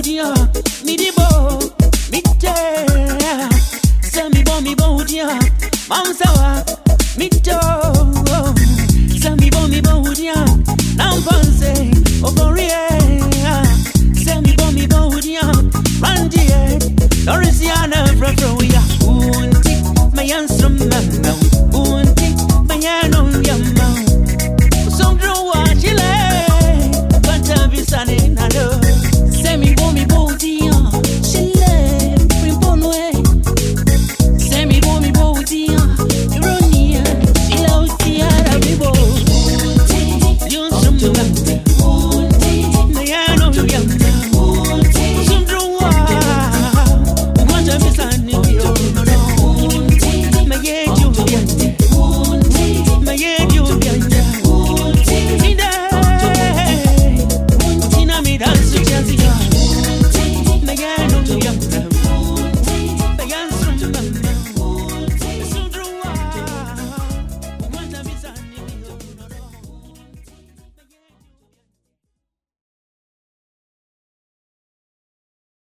boudia, mi di bo, mi te. Se mi bo mi boudia, mam sawa, mi to. Se mi bo mi boudia, nam pense, oborie. Se mi bo mi boudia, randie, Dorisiana, frafroia. Unti, my answer, mamma.